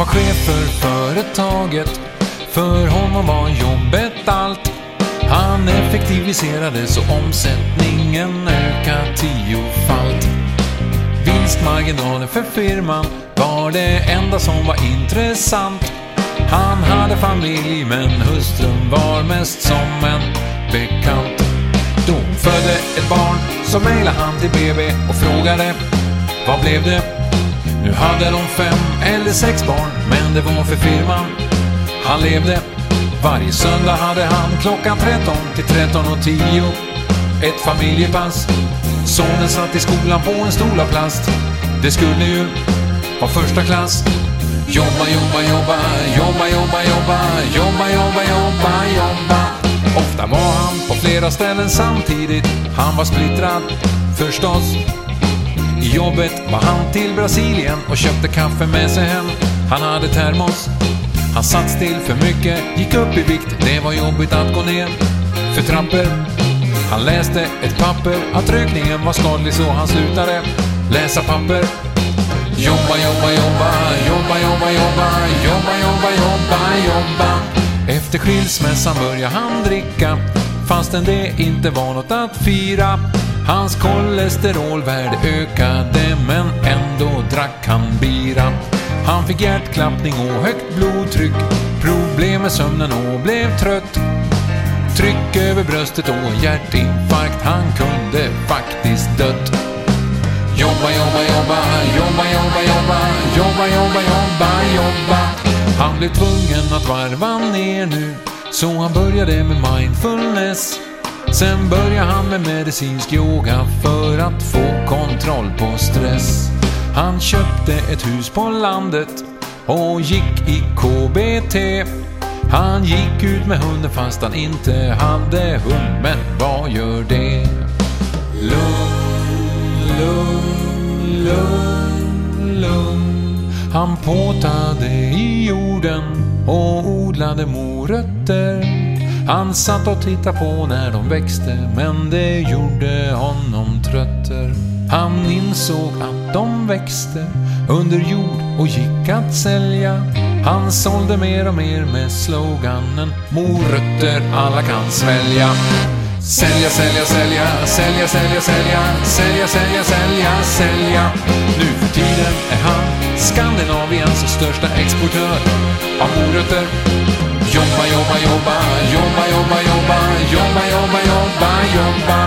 var chef för företaget. För honom var jobbet allt. Han effektiviserade så omsättningen ökade tiofalt. Vinstmarginalen för firman var det enda som var intressant. Han hade familj men hustrun var mest som en bekant. Då födde ett barn så mejlade han till BB och frågade vad blev det? Hade de fem eller sex barn men det var för firman han levde. Varje söndag hade han klockan 13 till 13.10 ett familjepass. Sonen satt i skolan på en stol av plast. Det skulle ju vara första klass. Jobba, jobba, jobba, jobba, jobba, jobba, jobba, jobba, jobba, jobba. Ofta var han på flera ställen samtidigt. Han var splittrad, förstås. I jobbet var han till Brasilien och köpte kaffe med sig hem. Han hade termos. Han satt still för mycket, gick upp i vikt. Det var jobbigt att gå ner för trappor. Han läste ett papper att rökningen var skadlig så han slutade läsa papper. Jobba, jobba, jobba, jobba, jobba, jobba, jobba, jobba, jobba, jobba. Efter skilsmässan började han dricka, fastän det inte var något att fira. Hans kolesterolvärde ökade, men ändå drack han bira. Han fick hjärtklappning och högt blodtryck, problem med sömnen och blev trött. Tryck över bröstet och hjärtinfarkt, han kunde faktiskt dött. Jobba, jobba, jobba, jobba, jobba, jobba, jobba, jobba, jobba, jobba. Han blev tvungen att varva ner nu, så han började med mindfulness. Sen började han med medicinsk yoga för att få kontroll på stress. Han köpte ett hus på landet och gick i KBT. Han gick ut med hunden fast han inte hade hund, men vad gör det? Lugn, lugn, lugn, lugn. Han påtade i jorden och odlade morötter. Han satt och tittade på när de växte, men det gjorde honom trötter. Han insåg att de växte under jord och gick att sälja. Han sålde mer och mer med sloganen Morötter alla kan svälja. Sälja, sälja, sälja, sälja, sälja, sälja, sälja, sälja, sälja, sälja. Nu för tiden är han Skandinaviens största exportör av morötter. Jobba, jobba, jobba, jobba, jobba, jobba, jobba, jobba, jobba, jobba.